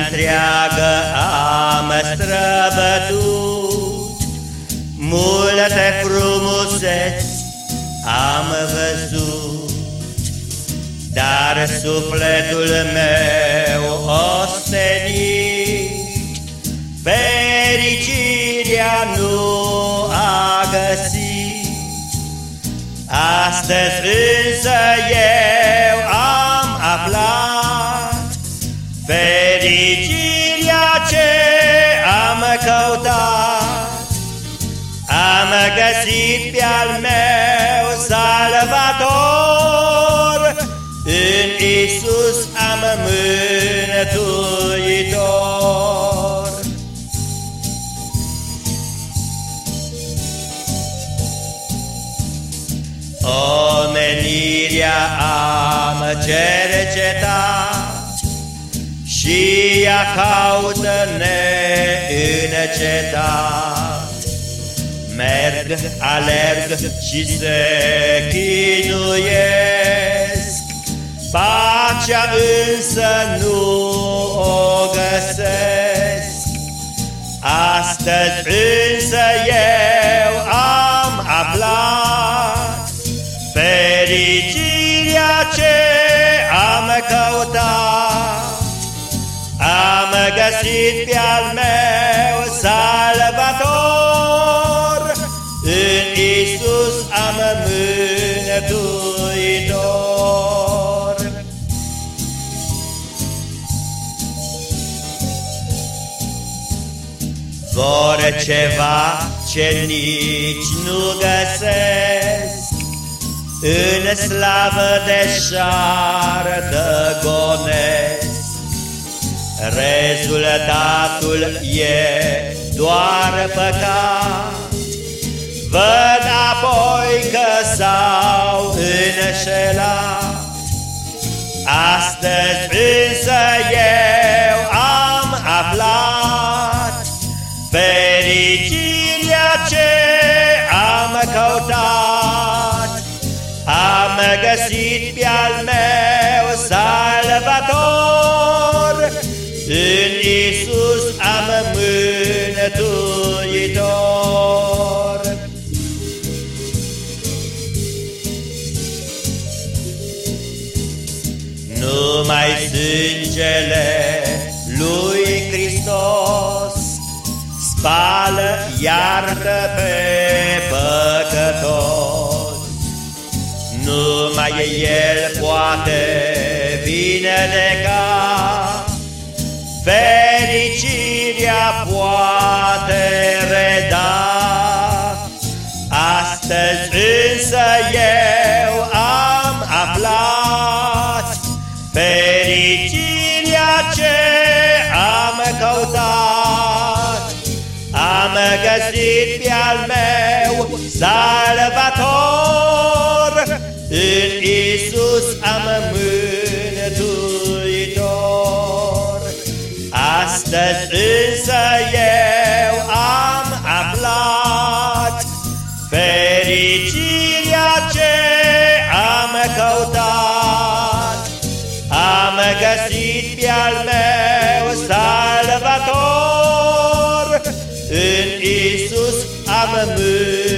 întreagă am străbătut, Multe frumuseți am văzut, Dar sufletul meu ostenit Fericirea nu a găsit. Astăzi însă eu Am găsit pe al meu salvator În Isus am mânătuitor Omenirea am cercetat și ea caută neîncetat. Merg, alerg și se chinuiesc, Pacea însă nu o găsesc. Astăzi însă eu am aflat Fericirea ce am căutat. Am găsit pe al meu salvator, mânătuitor. Vor ceva ce nici nu găsesc, În slavă de șartă gonesc, Rezultatul e doar păcat Astăzi însă eu am aflat Fericirea ce am căutat. Am găsit pe al meu salvator sângele lui Hristos spală, iartă pe păcătos. Numai El poate vindeca fericirea poate reda. Astăzi însă eu găsit pe al meu salvator, în Isus am mânătuitor. Astăzi însă eu am aflat fericirea ce am căutat. Am găsit pe al meu în Isus am mâncat.